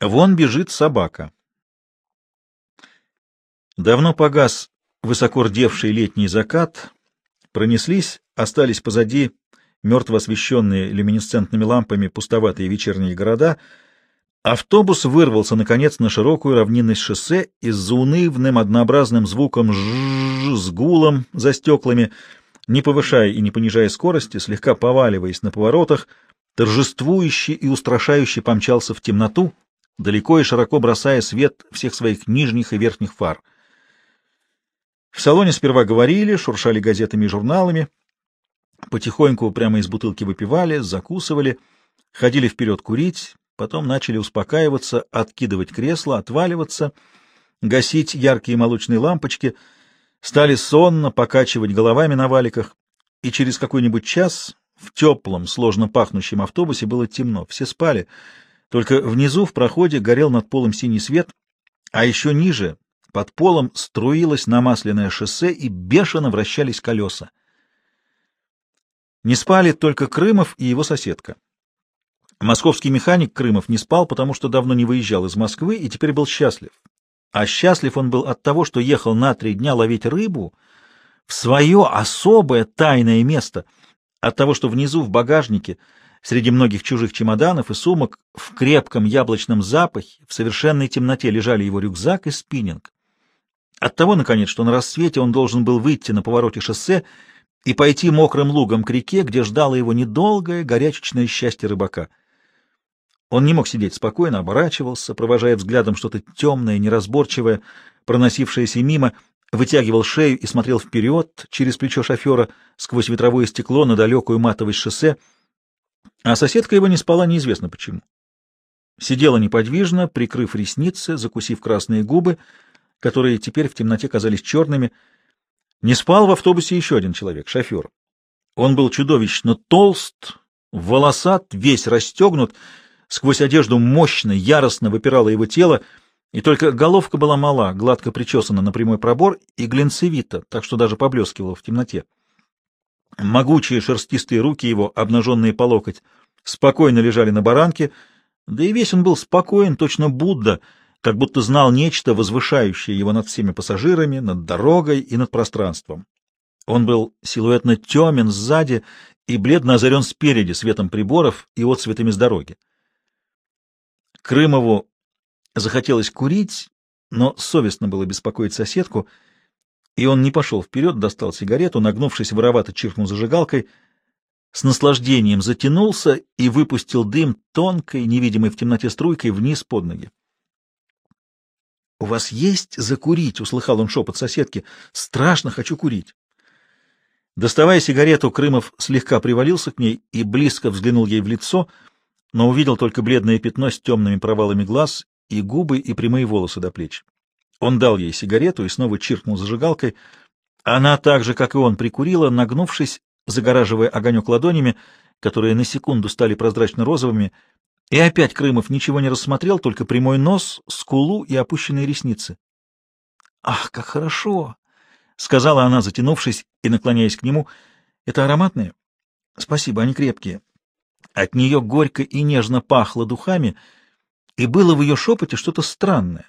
Вон бежит собака. Давно погас высоко рдевший летний закат, пронеслись, остались позади мертво освещенные люминесцентными лампами пустоватые вечерние города. Автобус вырвался, наконец, на широкую равнинность шоссе и с заунывным однообразным звуком жжж с гулом за стеклами, не повышая и не понижая скорости, слегка поваливаясь на поворотах, торжествующе и устрашающе помчался в темноту, далеко и широко бросая свет всех своих нижних и верхних фар. В салоне сперва говорили, шуршали газетами и журналами, потихоньку прямо из бутылки выпивали, закусывали, ходили вперед курить, потом начали успокаиваться, откидывать кресла, отваливаться, гасить яркие молочные лампочки, стали сонно покачивать головами на валиках, и через какой-нибудь час в теплом, сложно пахнущем автобусе было темно, все спали — только внизу в проходе горел над полом синий свет, а еще ниже, под полом, струилось намасленное шоссе и бешено вращались колеса. Не спали только Крымов и его соседка. Московский механик Крымов не спал, потому что давно не выезжал из Москвы и теперь был счастлив. А счастлив он был от того, что ехал на три дня ловить рыбу в свое особое тайное место, от того, что внизу в багажнике Среди многих чужих чемоданов и сумок в крепком яблочном запахе в совершенной темноте лежали его рюкзак и спиннинг. Оттого, наконец, что на рассвете он должен был выйти на повороте шоссе и пойти мокрым лугом к реке, где ждало его недолгое горячечное счастье рыбака. Он не мог сидеть спокойно, оборачивался, провожая взглядом что-то темное, неразборчивое, проносившееся мимо, вытягивал шею и смотрел вперед, через плечо шофера, сквозь ветровое стекло на далекую матовость шоссе — а соседка его не спала неизвестно почему. Сидела неподвижно, прикрыв ресницы, закусив красные губы, которые теперь в темноте казались черными. Не спал в автобусе еще один человек, шофер. Он был чудовищно толст, волосат, весь расстегнут, сквозь одежду мощно, яростно выпирало его тело, и только головка была мала, гладко причесана на прямой пробор и глинцевита, так что даже поблескивала в темноте. Могучие шерстистые руки его, обнаженные по локоть, спокойно лежали на баранке, да и весь он был спокоен, точно Будда, как будто знал нечто, возвышающее его над всеми пассажирами, над дорогой и над пространством. Он был силуэтно темен сзади и бледно озарен спереди светом приборов и отцветами с дороги. Крымову захотелось курить, но совестно было беспокоить соседку — и он не пошел вперед, достал сигарету, нагнувшись, воровато чиркнул зажигалкой, с наслаждением затянулся и выпустил дым тонкой, невидимой в темноте струйкой вниз под ноги. — У вас есть закурить? — услыхал он шепот соседки. — Страшно хочу курить. Доставая сигарету, Крымов слегка привалился к ней и близко взглянул ей в лицо, но увидел только бледное пятно с темными провалами глаз и губы, и прямые волосы до плеч. Он дал ей сигарету и снова чиркнул зажигалкой. Она так же, как и он, прикурила, нагнувшись, загораживая огонек ладонями, которые на секунду стали прозрачно-розовыми, и опять Крымов ничего не рассмотрел, только прямой нос, скулу и опущенные ресницы. «Ах, как хорошо!» — сказала она, затянувшись и наклоняясь к нему. «Это ароматные?» «Спасибо, они крепкие». От нее горько и нежно пахло духами, и было в ее шепоте что-то странное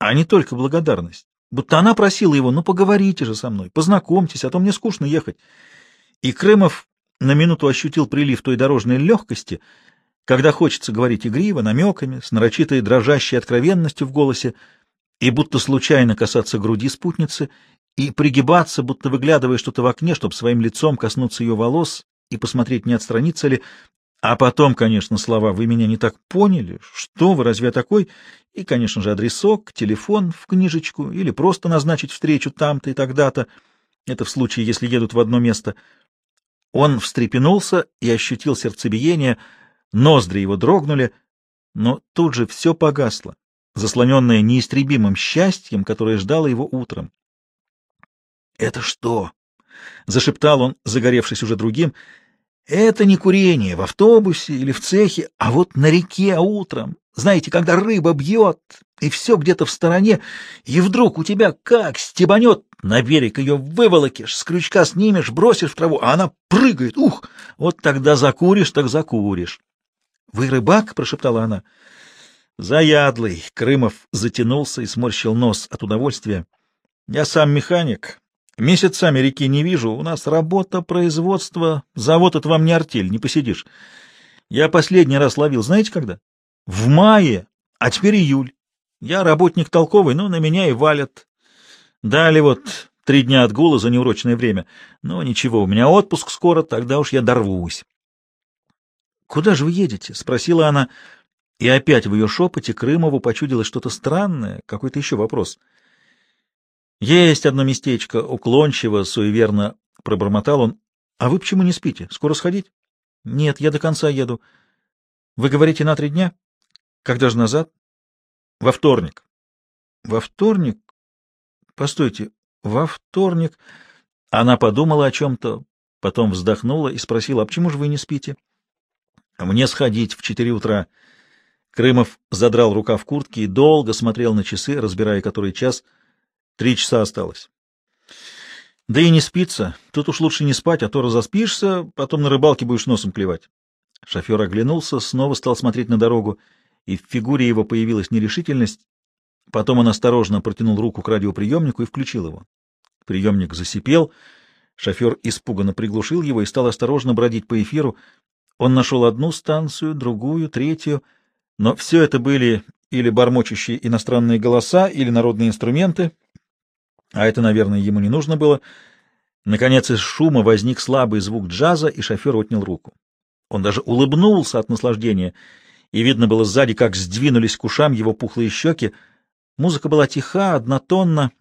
а не только благодарность. Будто она просила его, ну поговорите же со мной, познакомьтесь, а то мне скучно ехать. И Крымов на минуту ощутил прилив той дорожной легкости, когда хочется говорить игриво, намеками, с нарочитой дрожащей откровенностью в голосе, и будто случайно касаться груди спутницы, и пригибаться, будто выглядывая что-то в окне, чтобы своим лицом коснуться ее волос и посмотреть, не отстранится ли, а потом, конечно, слова «Вы меня не так поняли? Что вы, разве я такой?» И, конечно же, адресок, телефон в книжечку или просто назначить встречу там-то и тогда-то. Это в случае, если едут в одно место. Он встрепенулся и ощутил сердцебиение, ноздри его дрогнули, но тут же все погасло, заслоненное неистребимым счастьем, которое ждало его утром. «Это что?» — зашептал он, загоревшись уже другим — это не курение в автобусе или в цехе, а вот на реке утром. Знаете, когда рыба бьет, и все где-то в стороне, и вдруг у тебя как стебанет, на берег ее выволокишь, с крючка снимешь, бросишь в траву, а она прыгает. Ух! Вот тогда закуришь, так закуришь. — Вы рыбак? — прошептала она. — Заядлый. Крымов затянулся и сморщил нос от удовольствия. Я сам механик. Месяцами реки не вижу. У нас работа, производство. Завод — это вам не артель, не посидишь. Я последний раз ловил, знаете когда? В мае, а теперь июль. Я работник толковый, но на меня и валят. Дали вот три дня отгула за неурочное время. Но ничего, у меня отпуск скоро, тогда уж я дорвусь. — Куда же вы едете? — спросила она, и опять в ее шепоте Крымову почудилось что-то странное, какой-то еще вопрос. — Есть одно местечко, уклончиво, суеверно пробормотал он. — А вы почему не спите? Скоро сходить? — Нет, я до конца еду. — Вы говорите на три дня? — Когда же назад? — Во вторник. — Во вторник? Постойте, во вторник... Она подумала о чем-то, потом вздохнула и спросила, а почему же вы не спите? — Мне сходить в четыре утра. Крымов задрал рука в куртке и долго смотрел на часы, разбирая который час. Три часа осталось. Да и не спится. Тут уж лучше не спать, а то разоспишься, потом на рыбалке будешь носом клевать. Шофер оглянулся, снова стал смотреть на дорогу, и в фигуре его появилась нерешительность. Потом он осторожно протянул руку к радиоприемнику и включил его. Приемник засипел, шофер испуганно приглушил его и стал осторожно бродить по эфиру. Он нашел одну станцию, другую, третью, но все это были или бормочущие иностранные голоса, или народные инструменты — а это, наверное, ему не нужно было. Наконец из шума возник слабый звук джаза, и шофер отнял руку. Он даже улыбнулся от наслаждения, и видно было сзади, как сдвинулись к ушам его пухлые щеки. Музыка была тиха, однотонна.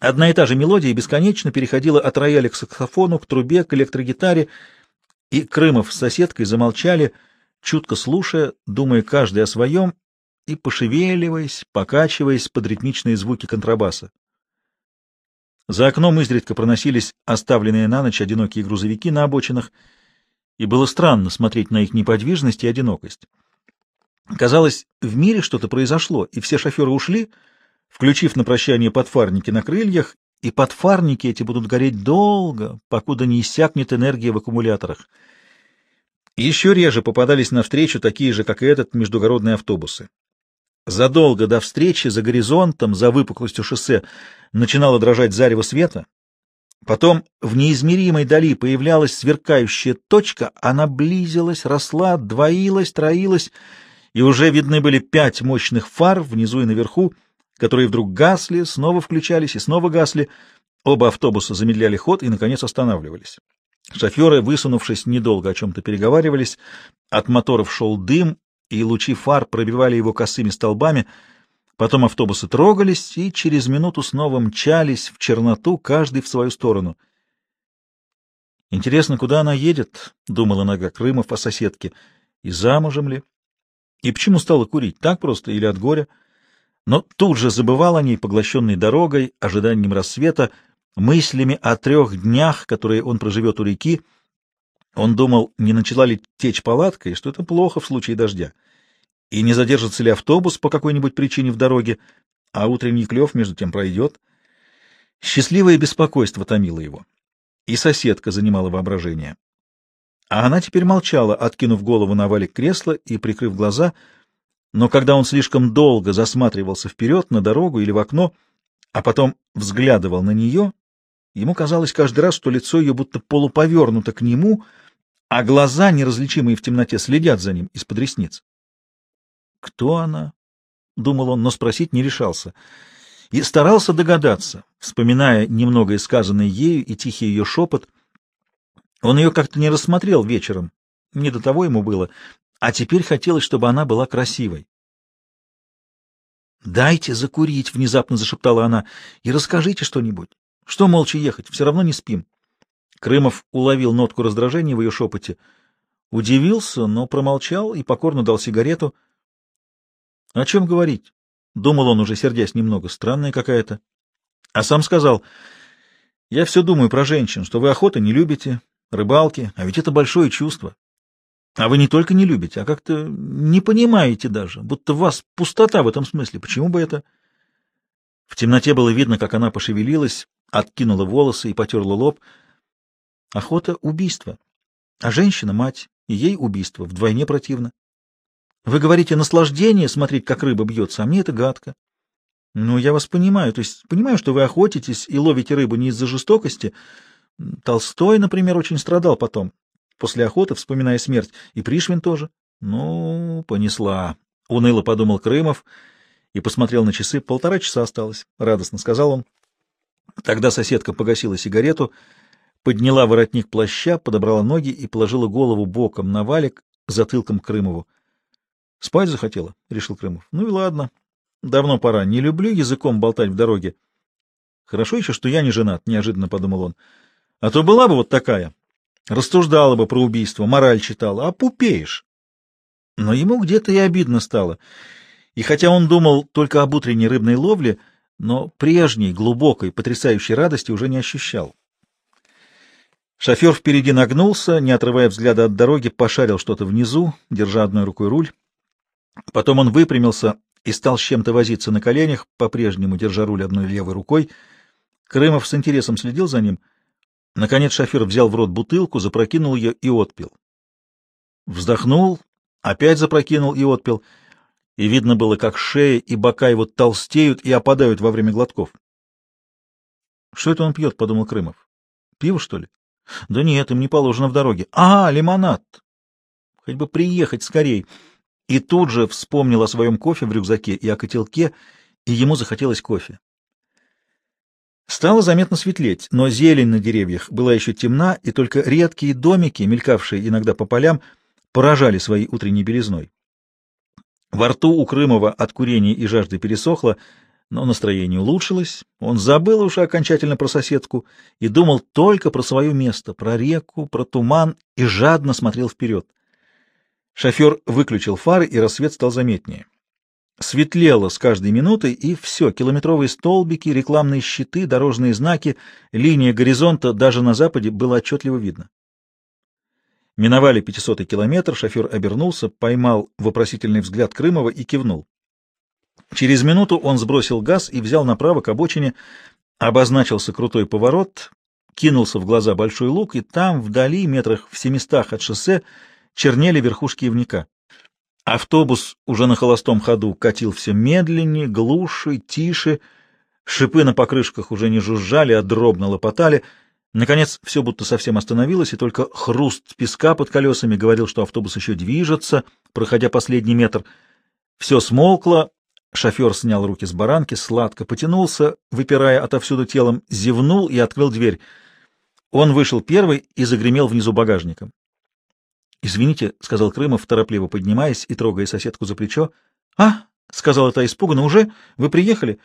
Одна и та же мелодия бесконечно переходила от рояля к саксофону, к трубе, к электрогитаре, и Крымов с соседкой замолчали, чутко слушая, думая каждый о своем и пошевеливаясь, покачиваясь под ритмичные звуки контрабаса. За окном изредка проносились оставленные на ночь одинокие грузовики на обочинах, и было странно смотреть на их неподвижность и одинокость. Казалось, в мире что-то произошло, и все шоферы ушли, включив на прощание подфарники на крыльях, и подфарники эти будут гореть долго, покуда не иссякнет энергия в аккумуляторах. Еще реже попадались навстречу такие же, как и этот, междугородные автобусы. Задолго до встречи за горизонтом, за выпуклостью шоссе, начинало дрожать зарево света. Потом в неизмеримой дали появлялась сверкающая точка, она близилась, росла, двоилась, троилась, и уже видны были пять мощных фар внизу и наверху, которые вдруг гасли, снова включались и снова гасли. Оба автобуса замедляли ход и, наконец, останавливались. Шоферы, высунувшись, недолго о чем-то переговаривались. От моторов шел дым, и лучи фар пробивали его косыми столбами. Потом автобусы трогались и через минуту снова мчались в черноту, каждый в свою сторону. «Интересно, куда она едет?» — думала нога Крымов о соседке. «И замужем ли? И почему стала курить? Так просто или от горя?» Но тут же забывал о ней, поглощенной дорогой, ожиданием рассвета, мыслями о трех днях, которые он проживет у реки, он думал, не начала ли течь палатка, и что это плохо в случае дождя. И не задержится ли автобус по какой-нибудь причине в дороге, а утренний клев между тем пройдет. Счастливое беспокойство томило его. И соседка занимала воображение. А она теперь молчала, откинув голову на валик кресла и прикрыв глаза, но когда он слишком долго засматривался вперед на дорогу или в окно, а потом взглядывал на нее, ему казалось каждый раз, что лицо ее будто полуповернуто к нему — а глаза, неразличимые в темноте, следят за ним из-под ресниц. «Кто она?» — думал он, но спросить не решался. И старался догадаться, вспоминая немного сказанное ею и тихий ее шепот. Он ее как-то не рассмотрел вечером, не до того ему было, а теперь хотелось, чтобы она была красивой. «Дайте закурить», — внезапно зашептала она, — «и расскажите что-нибудь. Что молча ехать? Все равно не спим». Крымов уловил нотку раздражения в ее шепоте. Удивился, но промолчал и покорно дал сигарету. — О чем говорить? — думал он, уже сердясь немного. Странная какая-то. А сам сказал, — я все думаю про женщин, что вы охоты не любите, рыбалки, а ведь это большое чувство. А вы не только не любите, а как-то не понимаете даже, будто в вас пустота в этом смысле. Почему бы это? В темноте было видно, как она пошевелилась, откинула волосы и потерла лоб — Охота — убийство. А женщина — мать, и ей убийство вдвойне противно. Вы говорите, наслаждение смотреть, как рыба бьется, а мне это гадко. Ну, я вас понимаю, то есть понимаю, что вы охотитесь и ловите рыбу не из-за жестокости. Толстой, например, очень страдал потом, после охоты, вспоминая смерть, и Пришвин тоже. Ну, понесла. Уныло подумал Крымов и посмотрел на часы. Полтора часа осталось, — радостно сказал он. Тогда соседка погасила сигарету, подняла воротник плаща, подобрала ноги и положила голову боком на валик, затылком к Крымову. — Спать захотела, — решил Крымов. — Ну и ладно. Давно пора. Не люблю языком болтать в дороге. — Хорошо еще, что я не женат, — неожиданно подумал он. — А то была бы вот такая. Рассуждала бы про убийство, мораль читала. А пупеешь. Но ему где-то и обидно стало. И хотя он думал только об утренней рыбной ловле, но прежней, глубокой, потрясающей радости уже не ощущал. Шофер впереди нагнулся, не отрывая взгляда от дороги, пошарил что-то внизу, держа одной рукой руль. Потом он выпрямился и стал с чем-то возиться на коленях, по-прежнему держа руль одной левой рукой. Крымов с интересом следил за ним. Наконец шофер взял в рот бутылку, запрокинул ее и отпил. Вздохнул, опять запрокинул и отпил, и видно было, как шея и бока его толстеют и опадают во время глотков. — Что это он пьет? — подумал Крымов. — Пиво, что ли? — Да нет, им не положено в дороге. — А, лимонад! Хоть бы приехать скорей! И тут же вспомнил о своем кофе в рюкзаке и о котелке, и ему захотелось кофе. Стало заметно светлеть, но зелень на деревьях была еще темна, и только редкие домики, мелькавшие иногда по полям, поражали своей утренней белизной. Во рту у Крымова от курения и жажды пересохло, но настроение улучшилось, он забыл уже окончательно про соседку и думал только про свое место, про реку, про туман и жадно смотрел вперед. Шофер выключил фары, и рассвет стал заметнее. Светлело с каждой минутой, и все, километровые столбики, рекламные щиты, дорожные знаки, линия горизонта даже на западе было отчетливо видно. Миновали пятисотый километр, шофер обернулся, поймал вопросительный взгляд Крымова и кивнул. Через минуту он сбросил газ и взял направо к обочине, обозначился крутой поворот, кинулся в глаза большой луг, и там, вдали, метрах в семистах от шоссе, чернели верхушки ивника. Автобус уже на холостом ходу катил все медленнее, глуше, тише, шипы на покрышках уже не жужжали, а дробно лопотали. Наконец, все будто совсем остановилось, и только хруст песка под колесами говорил, что автобус еще движется, проходя последний метр. Все смолкло, шофер снял руки с баранки, сладко потянулся, выпирая отовсюду телом, зевнул и открыл дверь. Он вышел первый и загремел внизу багажником. — Извините, — сказал Крымов, торопливо поднимаясь и трогая соседку за плечо. — А, — сказала та испуганно, — уже? Вы приехали?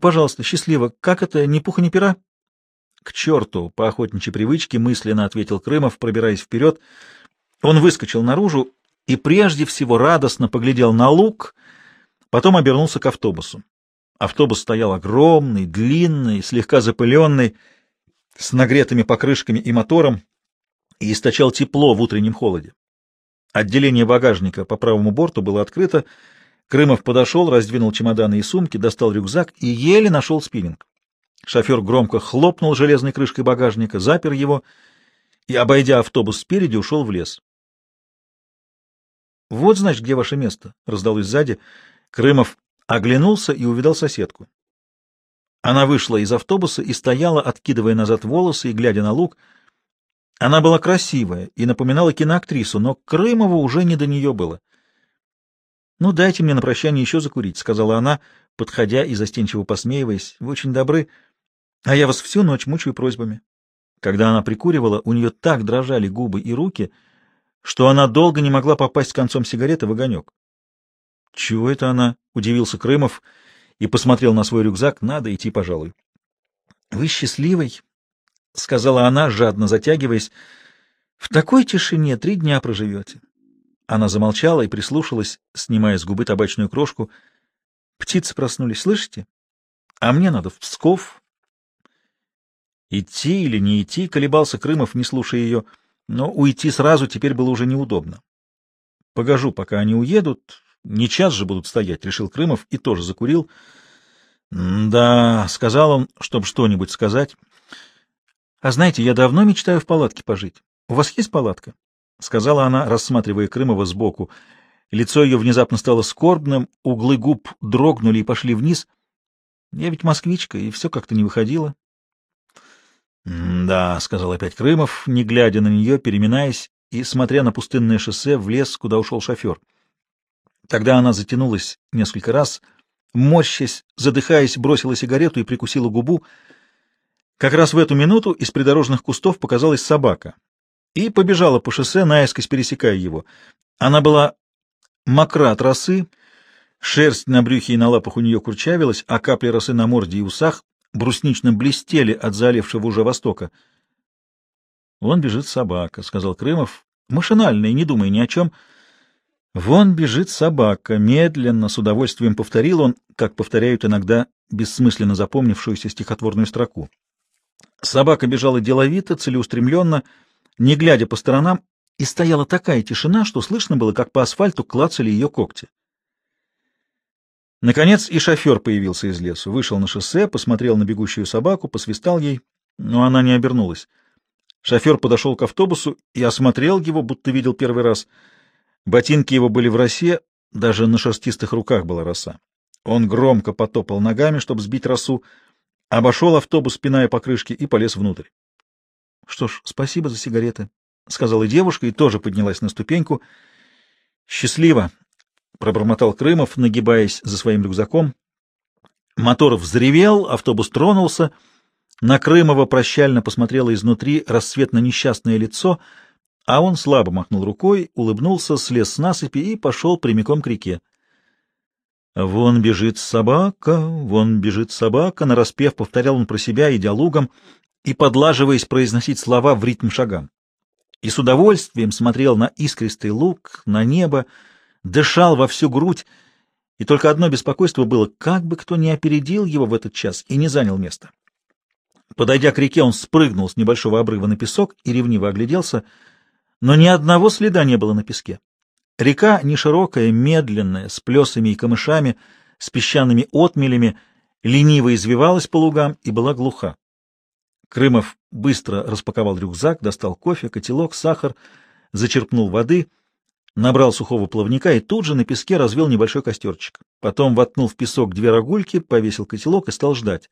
Пожалуйста, счастливо. Как это, ни пуха, ни пера? — К черту! — по охотничьей привычке мысленно ответил Крымов, пробираясь вперед. Он выскочил наружу и прежде всего радостно поглядел на луг, потом обернулся к автобусу. Автобус стоял огромный, длинный, слегка запыленный, с нагретыми покрышками и мотором, и источал тепло в утреннем холоде. Отделение багажника по правому борту было открыто. Крымов подошел, раздвинул чемоданы и сумки, достал рюкзак и еле нашел спиннинг. Шофер громко хлопнул железной крышкой багажника, запер его и, обойдя автобус спереди, ушел в лес. «Вот, значит, где ваше место?» — раздалось сзади. Крымов оглянулся и увидал соседку. Она вышла из автобуса и стояла, откидывая назад волосы и глядя на луг — она была красивая и напоминала киноактрису, но Крымову уже не до нее было. — Ну, дайте мне на прощание еще закурить, — сказала она, подходя и застенчиво посмеиваясь. — Вы очень добры, а я вас всю ночь мучаю просьбами. Когда она прикуривала, у нее так дрожали губы и руки, что она долго не могла попасть концом сигареты в огонек. — Чего это она? — удивился Крымов и посмотрел на свой рюкзак. — Надо идти, пожалуй. — Вы счастливый, — сказала она, жадно затягиваясь. — В такой тишине три дня проживете. Она замолчала и прислушалась, снимая с губы табачную крошку. Птицы проснулись, слышите? А мне надо в Псков. Идти или не идти, колебался Крымов, не слушая ее, но уйти сразу теперь было уже неудобно. — Погожу, пока они уедут. Не час же будут стоять, — решил Крымов и тоже закурил. — Да, — сказал он, чтобы что-нибудь сказать. — А знаете, я давно мечтаю в палатке пожить. У вас есть палатка? — сказала она, рассматривая Крымова сбоку. Лицо ее внезапно стало скорбным, углы губ дрогнули и пошли вниз. Я ведь москвичка, и все как-то не выходило. — Да, — сказал опять Крымов, не глядя на нее, переминаясь и смотря на пустынное шоссе в лес, куда ушел шофер. Тогда она затянулась несколько раз, морщась, задыхаясь, бросила сигарету и прикусила губу. Как раз в эту минуту из придорожных кустов показалась собака и побежала по шоссе, наискось пересекая его. Она была мокра от росы, шерсть на брюхе и на лапах у нее курчавилась, а капли росы на морде и усах бруснично блестели от залившего уже востока. «Вон бежит собака», — сказал Крымов, машинально и не думая ни о чем. «Вон бежит собака», — медленно, с удовольствием повторил он, как повторяют иногда бессмысленно запомнившуюся стихотворную строку. Собака бежала деловито, целеустремленно, не глядя по сторонам, и стояла такая тишина, что слышно было, как по асфальту клацали ее когти. Наконец и шофер появился из лесу, вышел на шоссе, посмотрел на бегущую собаку, посвистал ей, но она не обернулась. Шофер подошел к автобусу и осмотрел его, будто видел первый раз. Ботинки его были в росе, даже на шерстистых руках была роса. Он громко потопал ногами, чтобы сбить росу, обошел автобус, пиная покрышки, и полез внутрь. — Что ж, спасибо за сигареты, — сказала девушка и тоже поднялась на ступеньку. — Счастливо, — пробормотал Крымов, нагибаясь за своим рюкзаком. Мотор взревел, автобус тронулся. На Крымова прощально посмотрело изнутри рассветно-несчастное лицо, а он слабо махнул рукой, улыбнулся, слез с насыпи и пошел прямиком к реке. «Вон бежит собака, вон бежит собака», — нараспев повторял он про себя, идя лугом и подлаживаясь произносить слова в ритм шагам. И с удовольствием смотрел на искристый луг, на небо, дышал во всю грудь, и только одно беспокойство было, как бы кто ни опередил его в этот час и не занял место. Подойдя к реке, он спрыгнул с небольшого обрыва на песок и ревниво огляделся, но ни одного следа не было на песке. Река не широкая, медленная, с плесами и камышами, с песчаными отмелями, лениво извивалась по лугам и была глуха. Крымов быстро распаковал рюкзак, достал кофе, котелок, сахар, зачерпнул воды, набрал сухого плавника и тут же на песке развел небольшой костерчик. Потом воткнул в песок две рогульки, повесил котелок и стал ждать.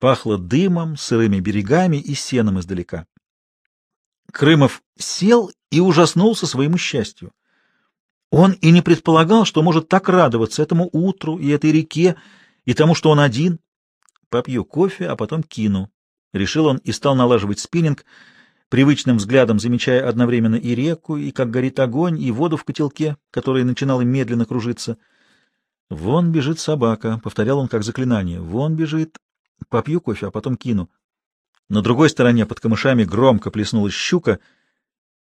Пахло дымом, сырыми берегами и сеном издалека. Крымов сел и ужаснулся своему счастью. Он и не предполагал, что может так радоваться этому утру и этой реке, и тому, что он один. Попью кофе, а потом кину. Решил он и стал налаживать спиннинг, привычным взглядом замечая одновременно и реку, и как горит огонь, и воду в котелке, которая начинала медленно кружиться. «Вон бежит собака», — повторял он как заклинание. «Вон бежит. Попью кофе, а потом кину». На другой стороне под камышами громко плеснулась щука.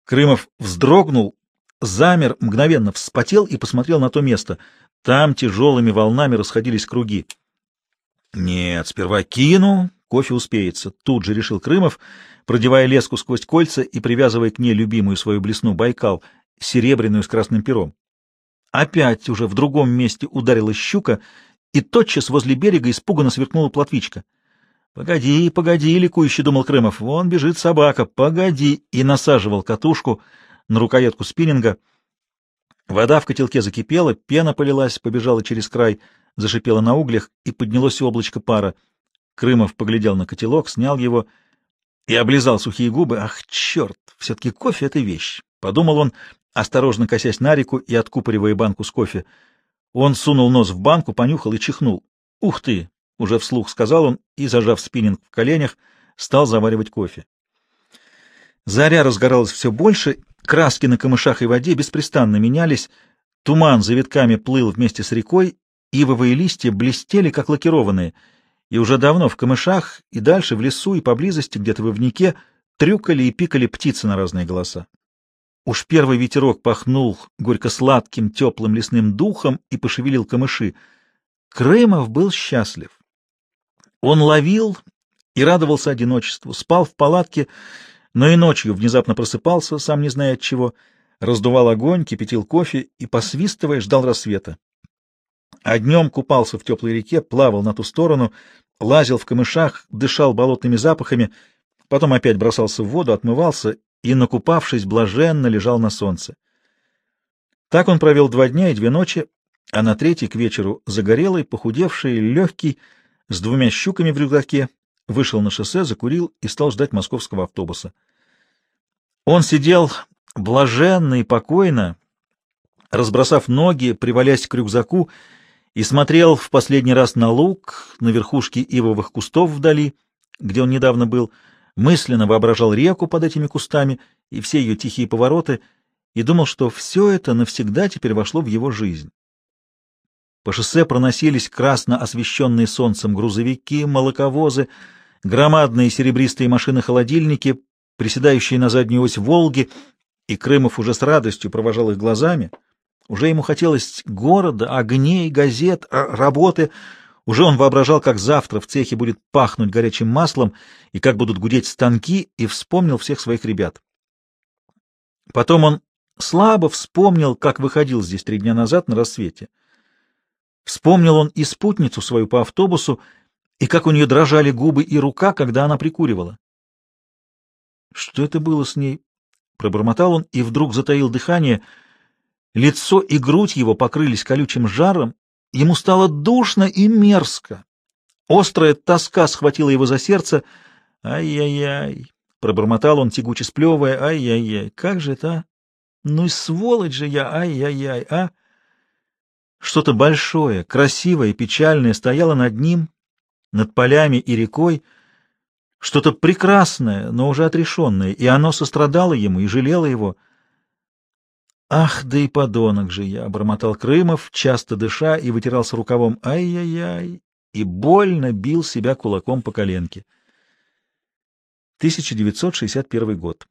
Крымов вздрогнул замер, мгновенно вспотел и посмотрел на то место. Там тяжелыми волнами расходились круги. «Нет, сперва кину, кофе успеется», — тут же решил Крымов, продевая леску сквозь кольца и привязывая к ней любимую свою блесну Байкал, серебряную с красным пером. Опять уже в другом месте ударила щука, и тотчас возле берега испуганно сверкнула плотвичка. «Погоди, погоди», — ликующе думал Крымов, — «вон бежит собака, погоди», и насаживал катушку — на рукоятку спиннинга. Вода в котелке закипела, пена полилась, побежала через край, зашипела на углях, и поднялось облачко пара. Крымов поглядел на котелок, снял его и облизал сухие губы. Ах, черт! Все-таки кофе — это вещь! — подумал он, осторожно косясь на реку и откупоривая банку с кофе. Он сунул нос в банку, понюхал и чихнул. «Ух ты!» — уже вслух сказал он и, зажав спиннинг в коленях, стал заваривать кофе. Заря разгоралась все больше, краски на камышах и воде беспрестанно менялись, туман за витками плыл вместе с рекой, ивовые листья блестели, как лакированные, и уже давно в камышах и дальше в лесу и поблизости, где-то в ивнике, трюкали и пикали птицы на разные голоса. Уж первый ветерок пахнул горько-сладким теплым лесным духом и пошевелил камыши. Крымов был счастлив. Он ловил и радовался одиночеству, спал в палатке, но и ночью внезапно просыпался, сам не зная от чего, раздувал огонь, кипятил кофе и, посвистывая, ждал рассвета. А днем купался в теплой реке, плавал на ту сторону, лазил в камышах, дышал болотными запахами, потом опять бросался в воду, отмывался и, накупавшись, блаженно лежал на солнце. Так он провел два дня и две ночи, а на третий к вечеру загорелый, похудевший, легкий, с двумя щуками в рюкзаке, вышел на шоссе, закурил и стал ждать московского автобуса. Он сидел блаженно и покойно, разбросав ноги, привалясь к рюкзаку, и смотрел в последний раз на луг, на верхушки ивовых кустов вдали, где он недавно был, мысленно воображал реку под этими кустами и все ее тихие повороты, и думал, что все это навсегда теперь вошло в его жизнь. По шоссе проносились красно освещенные солнцем грузовики, молоковозы, громадные серебристые машины-холодильники, приседающие на заднюю ось «Волги», и Крымов уже с радостью провожал их глазами. Уже ему хотелось города, огней, газет, работы. Уже он воображал, как завтра в цехе будет пахнуть горячим маслом и как будут гудеть станки, и вспомнил всех своих ребят. Потом он слабо вспомнил, как выходил здесь три дня назад на рассвете. Вспомнил он и спутницу свою по автобусу, и как у нее дрожали губы и рука, когда она прикуривала. Что это было с ней? Пробормотал он и вдруг затаил дыхание. Лицо и грудь его покрылись колючим жаром, ему стало душно и мерзко. Острая тоска схватила его за сердце. «Ай-яй-яй!» — пробормотал он, тягуче сплевывая. «Ай-яй-яй! Как же это? Ну и сволочь же я! Ай-яй-яй! А?» Что-то большое, красивое, печальное стояло над ним, над полями и рекой, что-то прекрасное, но уже отрешенное, и оно сострадало ему и жалело его. «Ах, да и подонок же я!» — обормотал Крымов, часто дыша, и вытирался рукавом «Ай-яй-яй!» и больно бил себя кулаком по коленке. 1961 год.